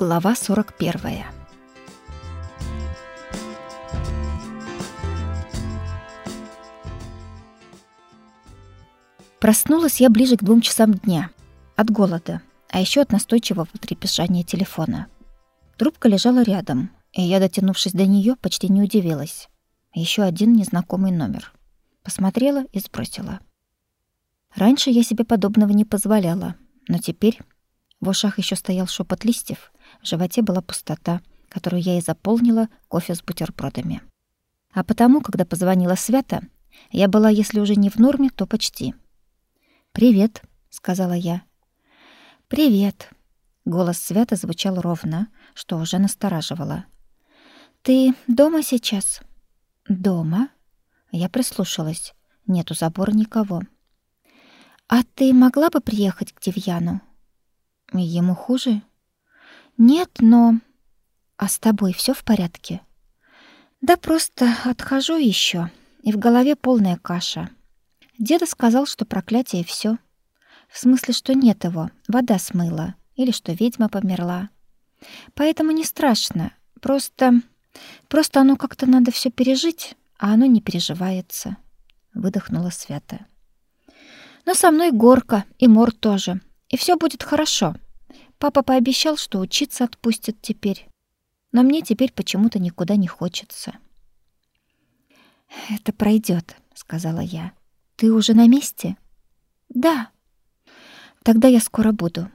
Глава 41. Проснулась я ближе к двум часам дня. От голода, а еще от настойчивого трепещания телефона. Трубка лежала рядом, и я, дотянувшись до нее, почти не удивилась. Еще один незнакомый номер. Посмотрела и сбросила. Раньше я себе подобного не позволяла, но теперь в ушах еще стоял шепот листьев, в животе была пустота, которую я и заполнила кофе с бутербродами. А потому, когда позвонила Свята, я была, если уже не в норме, то почти. «Привет», — сказала я. «Привет». Голос Свята звучал ровно, что уже настораживало. «Ты дома сейчас?» «Дома?» Я прислушалась. Нет у забора никого. «А ты могла бы приехать к Девьяну?» Ему хуже? Нет, но... А с тобой все в порядке? Да просто отхожу еще, и в голове полная каша. Деда сказал, что проклятие все. В смысле, что нет его, вода смыла, или что ведьма померла. Поэтому не страшно, просто... Просто оно как-то надо все пережить, а оно не переживается. Выдохнула Свята. Но со мной горка, и мор тоже — и все будет хорошо. Папа пообещал, что учиться отпустит теперь. Но мне теперь почему-то никуда не хочется. Это пройдет, сказала я. Ты уже на месте? Да. Тогда я скоро буду.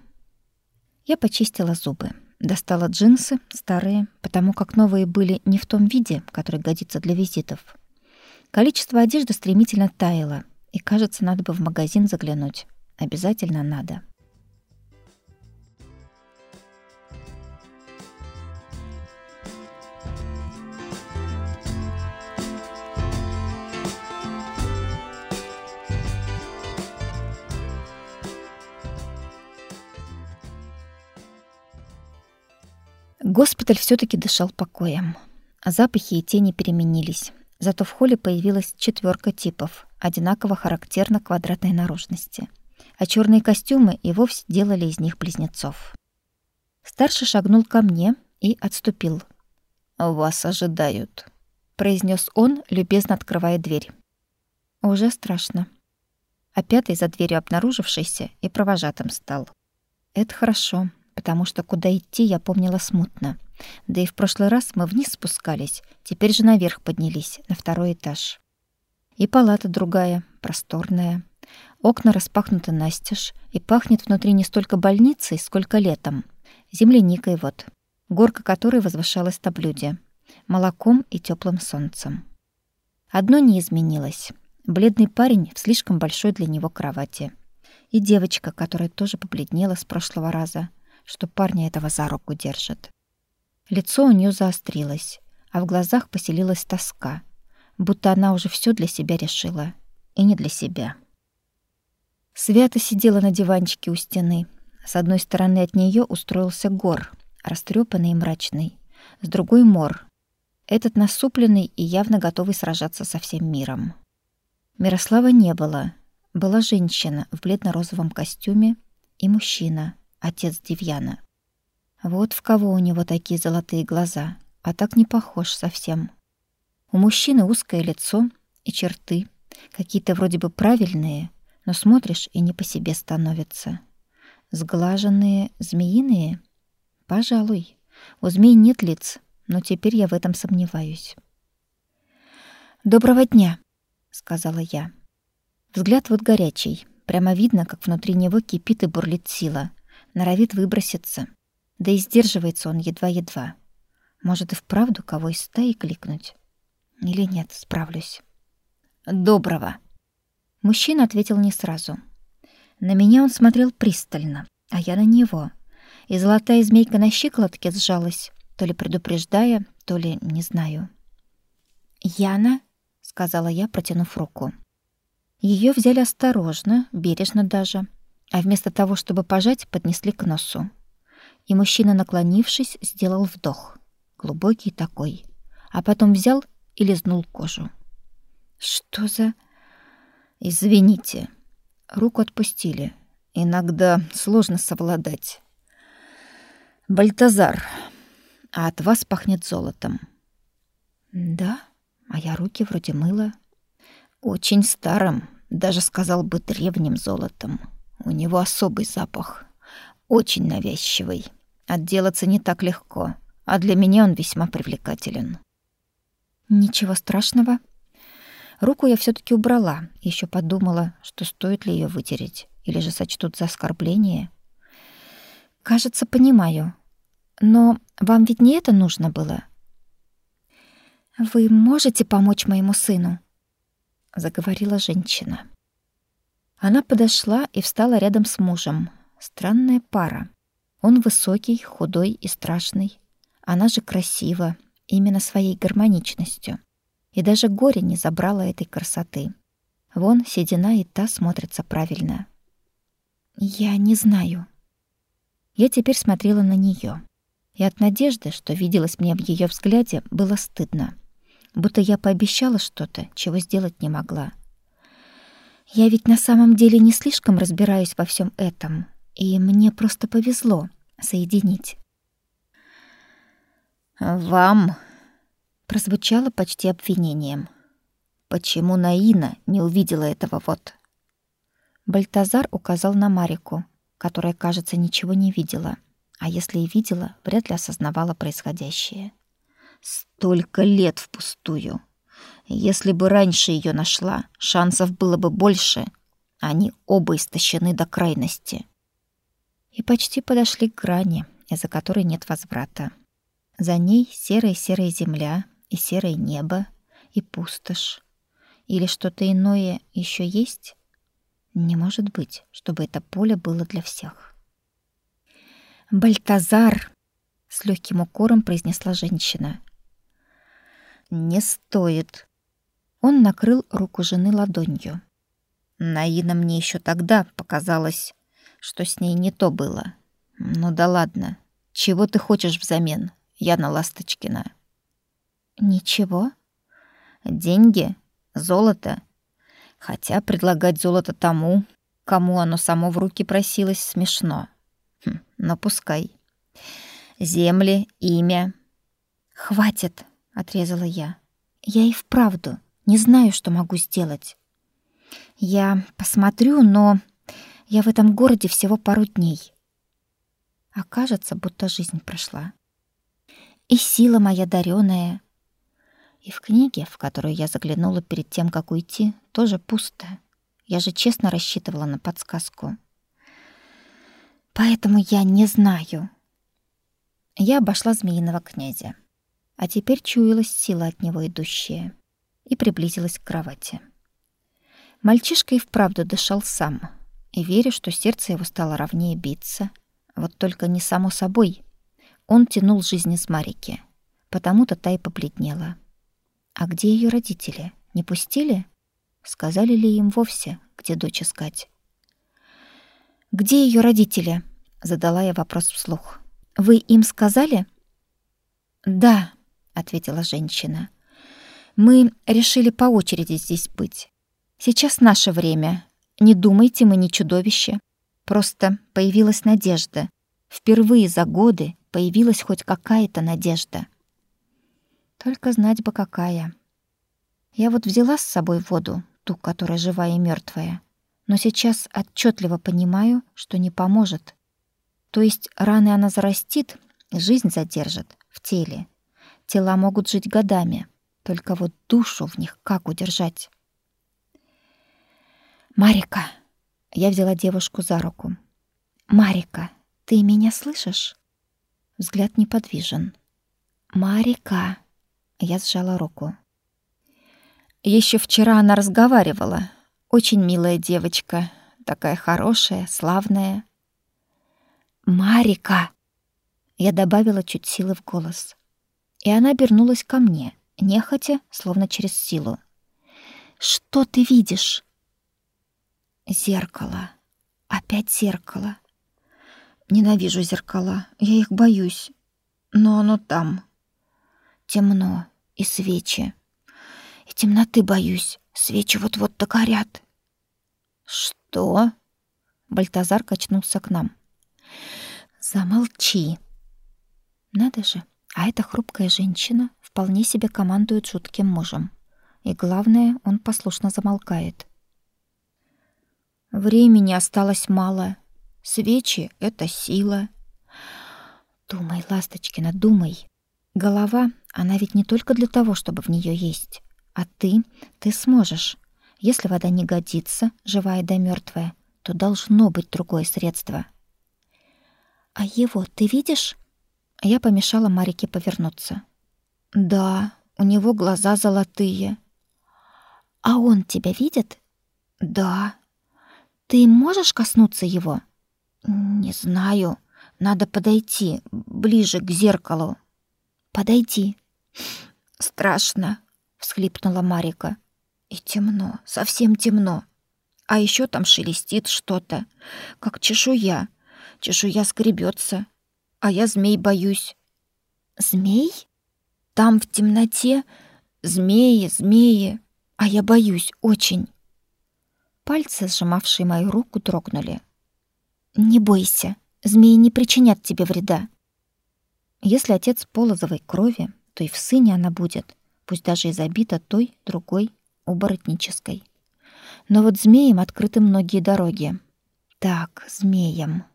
Я почистила зубы, достала джинсы, старые, потому как новые были не в том виде, который годится для визитов. Количество одежды стремительно таяло, и, кажется, надо бы в магазин заглянуть. Обязательно надо. Госпиталь все таки дышал покоем. Запахи и тени переменились. Зато в холле появилась четверка типов, одинаково характерно квадратной наружности. А черные костюмы и вовсе делали из них близнецов. Старший шагнул ко мне и отступил. «Вас ожидают», — произнес он, любезно открывая дверь. «Уже страшно». А пятый за дверью обнаружившийся и провожатым стал. «Это хорошо потому что куда идти я помнила смутно. Да и в прошлый раз мы вниз спускались, теперь же наверх поднялись, на второй этаж. И палата другая, просторная. Окна распахнуты настежь, и пахнет внутри не столько больницей, сколько летом. Земляникой вот, горка которой возвышалась на блюде. Молоком и теплым солнцем. Одно не изменилось. Бледный парень в слишком большой для него кровати. И девочка, которая тоже побледнела с прошлого раза — что парня этого за руку держит. Лицо у нее заострилось, а в глазах поселилась тоска, будто она уже все для себя решила, и не для себя. Свята сидела на диванчике у стены. С одной стороны от нее устроился гор, растрепанный и мрачный, с другой — мор, этот насупленный и явно готовый сражаться со всем миром. Мирослава не было. Была женщина в бледно-розовом костюме и мужчина, отец Девьяна. Вот в кого у него такие золотые глаза, а так не похож совсем. У мужчины узкое лицо и черты, какие-то вроде бы правильные, но смотришь и не по себе становится. Сглаженные, змеиные? Пожалуй. У змей нет лиц, но теперь я в этом сомневаюсь. «Доброго дня», — сказала я. Взгляд вот горячий. Прямо видно, как внутри него кипит и бурлит сила норовит выброситься. Да и сдерживается он едва-едва. Может и вправду кого из стаи кликнуть? Или нет, справлюсь. «Доброго!» Мужчина ответил не сразу. На меня он смотрел пристально, а я на него. И золотая змейка на щиколотке сжалась, то ли предупреждая, то ли не знаю. «Яна?» — сказала я, протянув руку. Ее взяли осторожно, бережно даже, а вместо того, чтобы пожать, поднесли к носу. И мужчина, наклонившись, сделал вдох, глубокий такой, а потом взял и лизнул кожу. Что за Извините. Руку отпустили. Иногда сложно совладать. Бальтазар, а от вас пахнет золотом. Да, а я руки вроде мыла. Очень старым, даже сказал бы древним золотом. У него особый запах, очень навязчивый. Отделаться не так легко, а для меня он весьма привлекателен. Ничего страшного. Руку я все таки убрала, еще подумала, что стоит ли ее вытереть, или же сочтут за оскорбление. Кажется, понимаю. Но вам ведь не это нужно было. Вы можете помочь моему сыну, заговорила женщина. Она подошла и встала рядом с мужем. Странная пара. Он высокий, худой и страшный. Она же красива, именно своей гармоничностью. И даже горе не забрало этой красоты. Вон седина и та смотрятся правильно. Я не знаю. Я теперь смотрела на нее, И от надежды, что виделось мне в ее взгляде, было стыдно. Будто я пообещала что-то, чего сделать не могла. Я ведь на самом деле не слишком разбираюсь во всем этом, и мне просто повезло соединить. «Вам?» — прозвучало почти обвинением. «Почему Наина не увидела этого вот?» Бальтазар указал на Марику, которая, кажется, ничего не видела, а если и видела, вряд ли осознавала происходящее. «Столько лет впустую!» Если бы раньше ее нашла, шансов было бы больше. Они оба истощены до крайности. И почти подошли к грани, из-за которой нет возврата. За ней серая-серая земля и серое небо, и пустошь. Или что-то иное еще есть? Не может быть, чтобы это поле было для всех. «Бальтазар!» — с легким укором произнесла женщина. «Не стоит», он накрыл руку жены ладонью. Наина мне еще тогда показалось, что с ней не то было. Ну да ладно. Чего ты хочешь взамен, Яна Ласточкина? Ничего. Деньги? Золото? Хотя предлагать золото тому, кому оно само в руки просилось, смешно. Хм, но пускай. Земли, имя. Хватит, отрезала я. Я и вправду не знаю, что могу сделать. Я посмотрю, но я в этом городе всего пару дней. А кажется, будто жизнь прошла. И сила моя дарёная. И в книге, в которую я заглянула перед тем, как уйти, тоже пусто. Я же честно рассчитывала на подсказку. Поэтому я не знаю. Я обошла змеиного князя. А теперь чуялась сила от него идущая и приблизилась к кровати. Мальчишка и вправду дышал сам, и верю, что сердце его стало ровнее биться. Вот только не само собой. Он тянул жизнь из Марики, потому-то та и побледнела. А где ее родители? Не пустили? Сказали ли им вовсе, где дочь искать? «Где ее родители?» — задала я вопрос вслух. «Вы им сказали?» «Да», — ответила женщина. Мы решили по очереди здесь быть. Сейчас наше время. Не думайте, мы не чудовище. Просто появилась надежда. Впервые за годы появилась хоть какая-то надежда. Только знать бы какая. Я вот взяла с собой воду, ту, которая живая и мертвая, но сейчас отчетливо понимаю, что не поможет. То есть раны она зарастит, жизнь задержит в теле. Тела могут жить годами. Только вот душу в них как удержать? Марика, я взяла девушку за руку. Марика, ты меня слышишь? Взгляд неподвижен. Марика, я сжала руку. Еще вчера она разговаривала. Очень милая девочка, такая хорошая, славная. Марика, я добавила чуть силы в голос. И она обернулась ко мне нехотя, словно через силу. «Что ты видишь?» «Зеркало. Опять зеркало. Ненавижу зеркала, я их боюсь. Но оно там. Темно и свечи. И темноты боюсь, свечи вот-вот догорят». «Что?» Бальтазар качнулся к нам. «Замолчи!» Надо же, а эта хрупкая женщина вполне себе командует жутким мужем. И главное, он послушно замолкает. Времени осталось мало. Свечи — это сила. Думай, Ласточкина, думай. Голова, она ведь не только для того, чтобы в нее есть. А ты, ты сможешь. Если вода не годится, живая да мертвая, то должно быть другое средство. А его ты видишь? Я помешала Марике повернуться. Да, у него глаза золотые. А он тебя видит? Да. Ты можешь коснуться его? Не знаю. Надо подойти ближе к зеркалу. Подойди. Страшно, всхлипнула Марика. И темно, совсем темно. А еще там шелестит что-то, как чешуя. Чешуя скребется, а я змей боюсь. Змей? Там в темноте змеи, змеи, а я боюсь очень. Пальцы, сжимавшие мою руку, дрогнули. Не бойся, змеи не причинят тебе вреда. Если отец полозовой крови, то и в сыне она будет, пусть даже и забита той, другой, оборотнической. Но вот змеям открыты многие дороги. Так, змеям.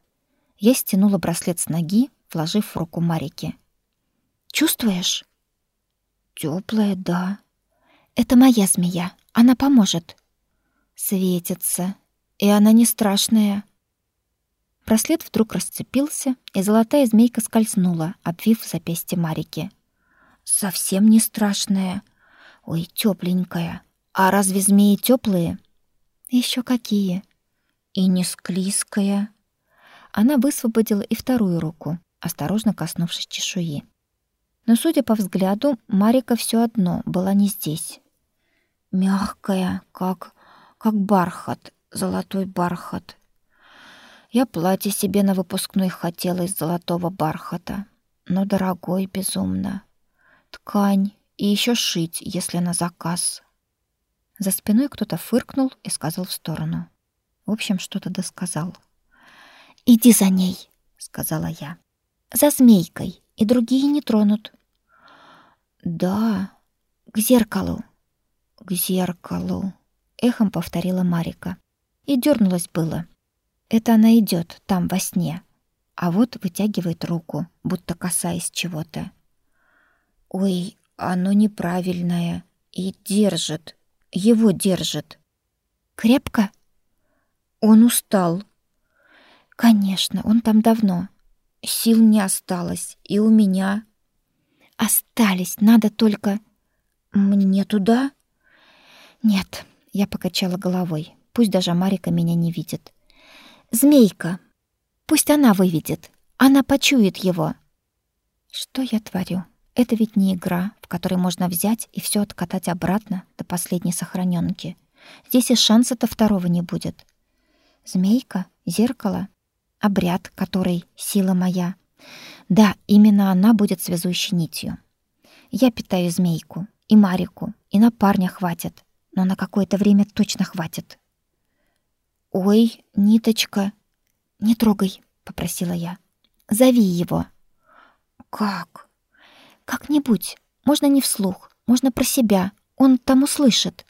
Я стянула браслет с ноги, вложив в руку Марики. Чувствуешь? Теплая, да. Это моя змея. Она поможет. Светится. И она не страшная. Браслет вдруг расцепился, и золотая змейка скользнула, обвив запястье Марики. Совсем не страшная. Ой, тепленькая. А разве змеи теплые? Еще какие? И не склизкая. Она высвободила и вторую руку, осторожно коснувшись чешуи. Но, судя по взгляду, Марика все одно была не здесь. Мягкая, как как бархат, золотой бархат. Я платье себе на выпускной хотела из золотого бархата, но дорогой безумно. Ткань и еще шить, если на заказ. За спиной кто-то фыркнул и сказал в сторону. В общем, что-то досказал. «Иди за ней», — сказала я. «За змейкой, и другие не тронут». «Да, к зеркалу». «К зеркалу», — эхом повторила Марика. И дернулась было. Это она идет там во сне, а вот вытягивает руку, будто касаясь чего-то. «Ой, оно неправильное и держит, его держит». «Крепко?» «Он устал», Конечно, он там давно. Сил не осталось, и у меня. Остались, надо только... Мне туда? Нет, я покачала головой. Пусть даже Марика меня не видит. Змейка. Пусть она выведет. Она почует его. Что я творю? Это ведь не игра, в которой можно взять и все откатать обратно до последней сохраненки. Здесь и шанса-то второго не будет. Змейка, зеркало, обряд, который сила моя. Да, именно она будет связующей нитью. Я питаю змейку, и Марику, и на парня хватит, но на какое-то время точно хватит. Ой, ниточка, не трогай, попросила я. Зови его. Как? Как-нибудь. Можно не вслух, можно про себя. Он там услышит.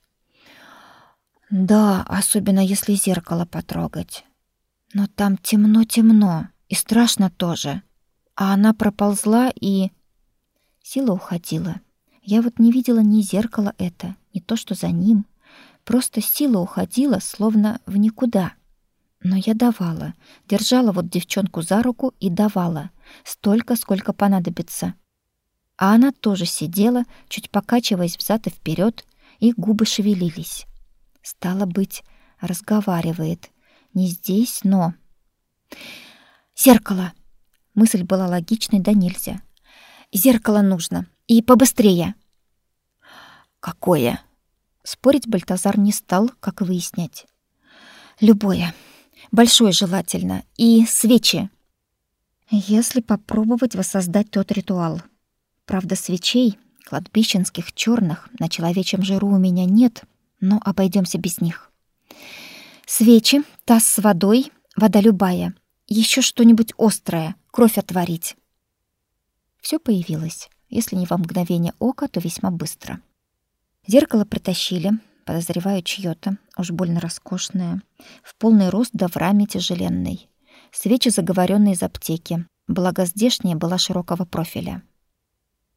Да, особенно если зеркало потрогать. Но там темно-темно, и страшно тоже. А она проползла и... Сила уходила. Я вот не видела ни зеркала это, ни то, что за ним. Просто сила уходила, словно в никуда. Но я давала, держала вот девчонку за руку и давала. Столько, сколько понадобится. А она тоже сидела, чуть покачиваясь взад и вперед, и губы шевелились. Стало быть, разговаривает — не здесь, но... Зеркало. Мысль была логичной да нельзя. Зеркало нужно. И побыстрее. Какое? Спорить Бальтазар не стал, как выяснять. Любое. Большое желательно. И свечи. Если попробовать воссоздать тот ритуал. Правда, свечей, кладбищенских черных, на человечьем жиру у меня нет, но обойдемся без них. Свечи, таз с водой, вода любая. Еще что-нибудь острое, кровь отварить. Все появилось. Если не во мгновение ока, то весьма быстро. Зеркало притащили, подозреваю, чьё-то, уж больно роскошное, в полный рост да в раме тяжеленной. Свечи, заговоренные из аптеки, благо здешняя была широкого профиля.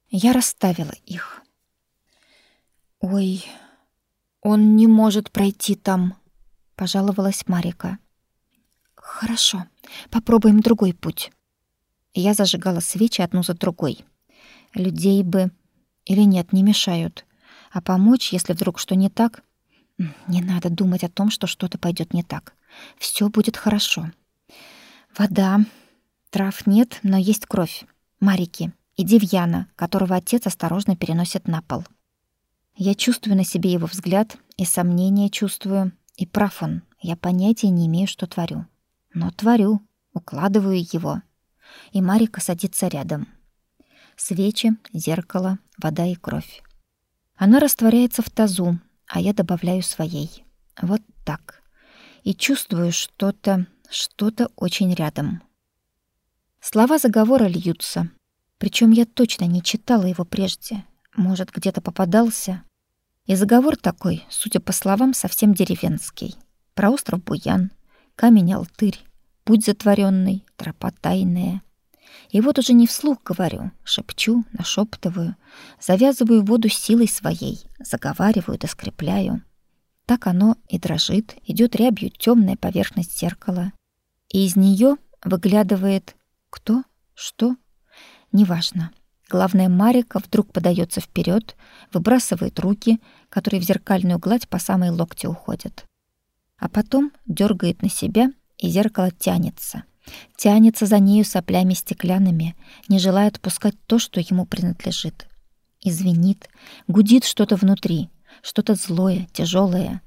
Я расставила их. «Ой, он не может пройти там», — пожаловалась Марика. «Хорошо, попробуем другой путь». Я зажигала свечи одну за другой. Людей бы или нет, не мешают. А помочь, если вдруг что не так? Не надо думать о том, что что-то пойдет не так. Все будет хорошо. Вода. Трав нет, но есть кровь. Марики и Девьяна, которого отец осторожно переносит на пол. Я чувствую на себе его взгляд и сомнения чувствую. И прав он, я понятия не имею, что творю. Но творю, укладываю его. И Марика садится рядом. Свечи, зеркало, вода и кровь. Она растворяется в тазу, а я добавляю своей. Вот так. И чувствую что-то, что-то очень рядом. Слова заговора льются. Причем я точно не читала его прежде. Может, где-то попадался. И заговор такой, судя по словам, совсем деревенский. Про остров Буян, камень-алтырь, путь затворенный, тропа тайная. И вот уже не вслух говорю, шепчу, нашептываю, завязываю воду силой своей, заговариваю да скрепляю. Так оно и дрожит, идет рябью темная поверхность зеркала. И из нее выглядывает кто, что, неважно. Главное, Марика вдруг подается вперед, выбрасывает руки, которые в зеркальную гладь по самой локти уходят. А потом дергает на себя, и зеркало тянется. Тянется за нею соплями стеклянными, не желая отпускать то, что ему принадлежит. Извинит, гудит что-то внутри, что-то злое, тяжелое.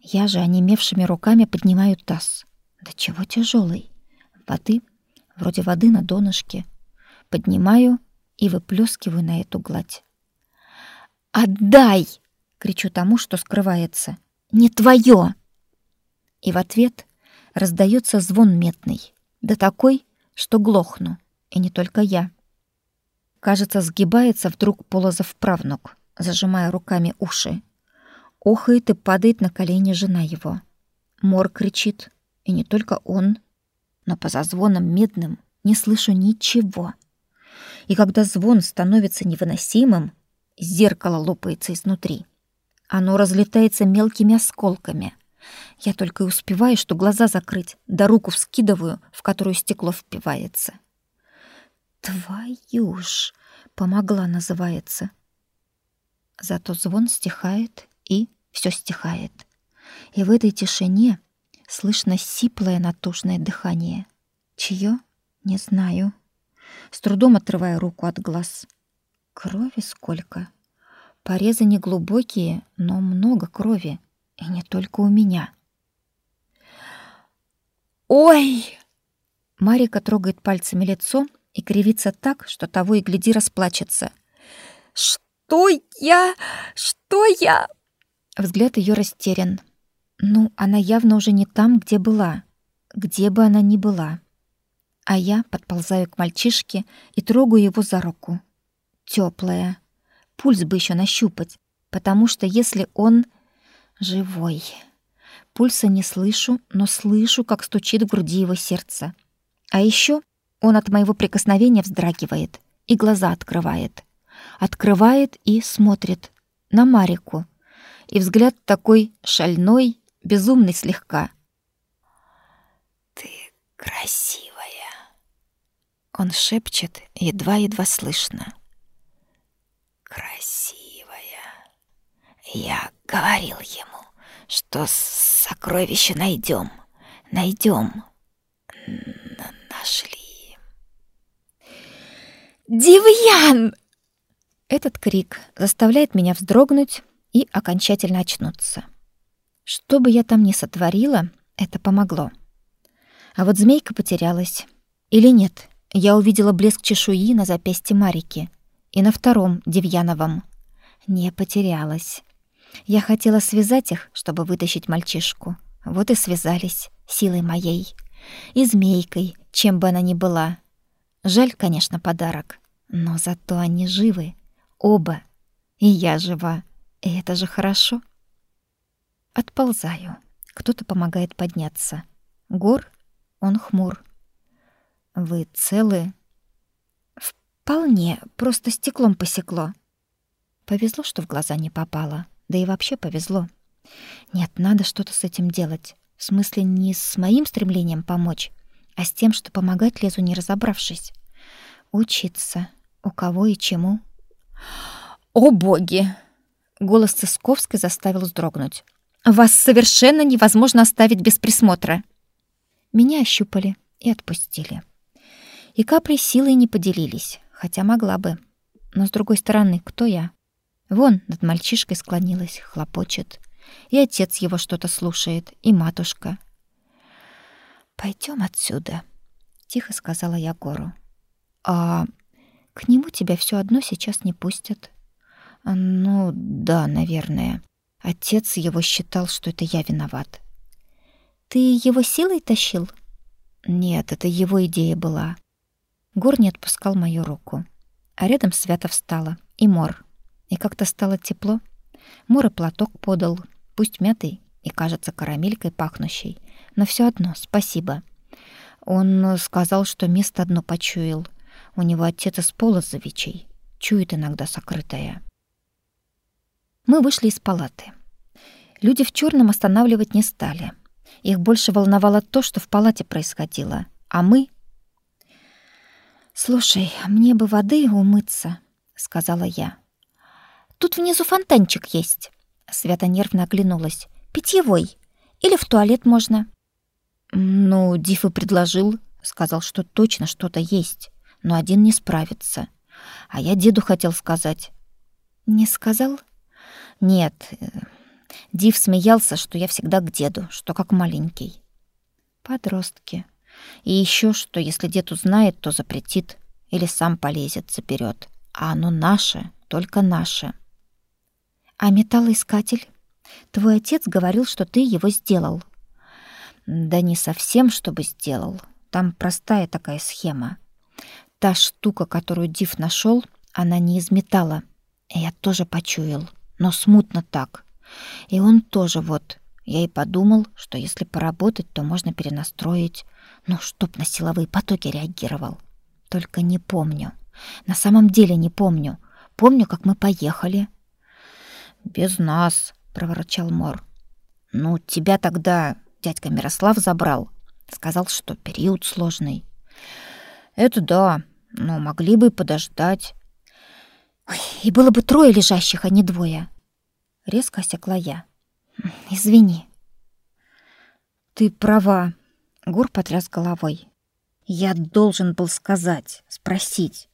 Я же онемевшими руками поднимаю таз. Да чего тяжелый? Воды, вроде воды на донышке. Поднимаю и выплескиваю на эту гладь. «Отдай!» — кричу тому, что скрывается. «Не твое!» И в ответ раздается звон метный, да такой, что глохну, и не только я. Кажется, сгибается вдруг Полозов правнук, зажимая руками уши. Охает и падает на колени жена его. Мор кричит, и не только он, но по зазвонам медным не слышу ничего. И когда звон становится невыносимым, зеркало лопается изнутри. Оно разлетается мелкими осколками. Я только и успеваю, что глаза закрыть, да руку вскидываю, в которую стекло впивается. Твою ж, помогла называется. Зато звон стихает, и все стихает. И в этой тишине слышно сиплое натужное дыхание. Чье? Не знаю с трудом отрывая руку от глаз. Крови сколько. Порезы не глубокие, но много крови, и не только у меня. Ой! Марика трогает пальцами лицо и кривится так, что того и гляди расплачется. Что я? Что я? Взгляд ее растерян. Ну, она явно уже не там, где была. Где бы она ни была. А я подползаю к мальчишке и трогаю его за руку. Теплая. Пульс бы еще нащупать, потому что если он живой. Пульса не слышу, но слышу, как стучит в груди его сердце. А еще он от моего прикосновения вздрагивает и глаза открывает. Открывает и смотрит на Марику. И взгляд такой шальной, безумный слегка. «Ты красив!» Он шепчет, едва-едва слышно. «Красивая. Я говорил ему, что сокровище найдем, найдем. Нашли». «Дивьян!» Этот крик заставляет меня вздрогнуть и окончательно очнуться. Что бы я там ни сотворила, это помогло. А вот змейка потерялась. Или нет? Я увидела блеск чешуи на запястье Марики и на втором Девьяновом. Не потерялась. Я хотела связать их, чтобы вытащить мальчишку. Вот и связались силой моей и змейкой, чем бы она ни была. Жаль, конечно, подарок, Но зато они живы. Оба. И я жива. И это же хорошо. Отползаю. Кто-то помогает подняться. Гор, он хмур. Вы целы? Вполне, просто стеклом посекло. Повезло, что в глаза не попало. Да и вообще повезло. Нет, надо что-то с этим делать. В смысле, не с моим стремлением помочь, а с тем, что помогать лезу, не разобравшись. Учиться. У кого и чему. «О, боги!» Голос Цисковской заставил вздрогнуть. «Вас совершенно невозможно оставить без присмотра!» Меня ощупали и отпустили. И капри силой не поделились, хотя могла бы. Но с другой стороны, кто я? Вон над мальчишкой склонилась, хлопочет. И отец его что-то слушает, и матушка. Пойдем отсюда», — тихо сказала я Гору. «А к нему тебя все одно сейчас не пустят». «Ну, да, наверное. Отец его считал, что это я виноват». «Ты его силой тащил?» «Нет, это его идея была». Гор не отпускал мою руку. А рядом Свято встала. И Мор. И как-то стало тепло. Мор и платок подал, пусть мятый и, кажется, карамелькой пахнущий. Но все одно спасибо. Он сказал, что место одно почуял. У него отец из Полозовичей. Чует иногда сокрытое. Мы вышли из палаты. Люди в черном останавливать не стали. Их больше волновало то, что в палате происходило. А мы... «Слушай, мне бы воды умыться», — сказала я. «Тут внизу фонтанчик есть». Свята нервно оглянулась. «Питьевой. Или в туалет можно». «Ну, Диф и предложил. Сказал, что точно что-то есть но один не справится. А я деду хотел сказать. Не сказал? Нет. Див смеялся, что я всегда к деду, что как маленький. Подростки. И еще что, если дед узнает, то запретит или сам полезет, заберет. А оно наше, только наше. А металлоискатель? Твой отец говорил, что ты его сделал. Да не совсем, чтобы сделал. Там простая такая схема. Та штука, которую Див нашел, она не из металла. Я тоже почуял, но смутно так. И он тоже вот. Я и подумал, что если поработать, то можно перенастроить, ну, чтоб на силовые потоки реагировал. Только не помню. На самом деле не помню. Помню, как мы поехали. Без нас, проворчал Мор. Ну, тебя тогда дядька Мирослав забрал. Сказал, что период сложный. Это да, но могли бы подождать. Ой, и было бы трое лежащих, а не двое. Резко осекла я. Извини. Ты права. Гур потряс головой. Я должен был сказать, спросить.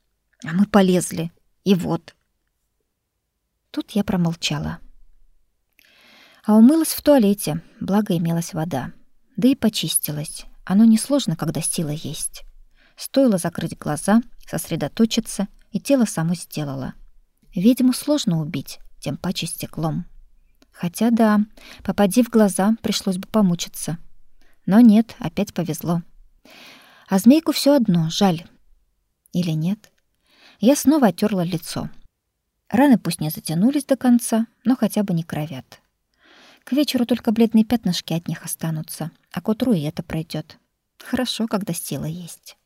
А мы полезли. И вот. Тут я промолчала. А умылась в туалете, благо имелась вода. Да и почистилась. Оно несложно, когда сила есть. Стоило закрыть глаза, сосредоточиться, и тело само сделало. Ведьму сложно убить, тем паче стеклом. Хотя да, попади в глаза, пришлось бы помучиться. Но нет, опять повезло. А змейку все одно, жаль. Или нет? Я снова оттерла лицо. Раны пусть не затянулись до конца, но хотя бы не кровят. К вечеру только бледные пятнышки от них останутся, а к утру и это пройдет. Хорошо, когда сила есть.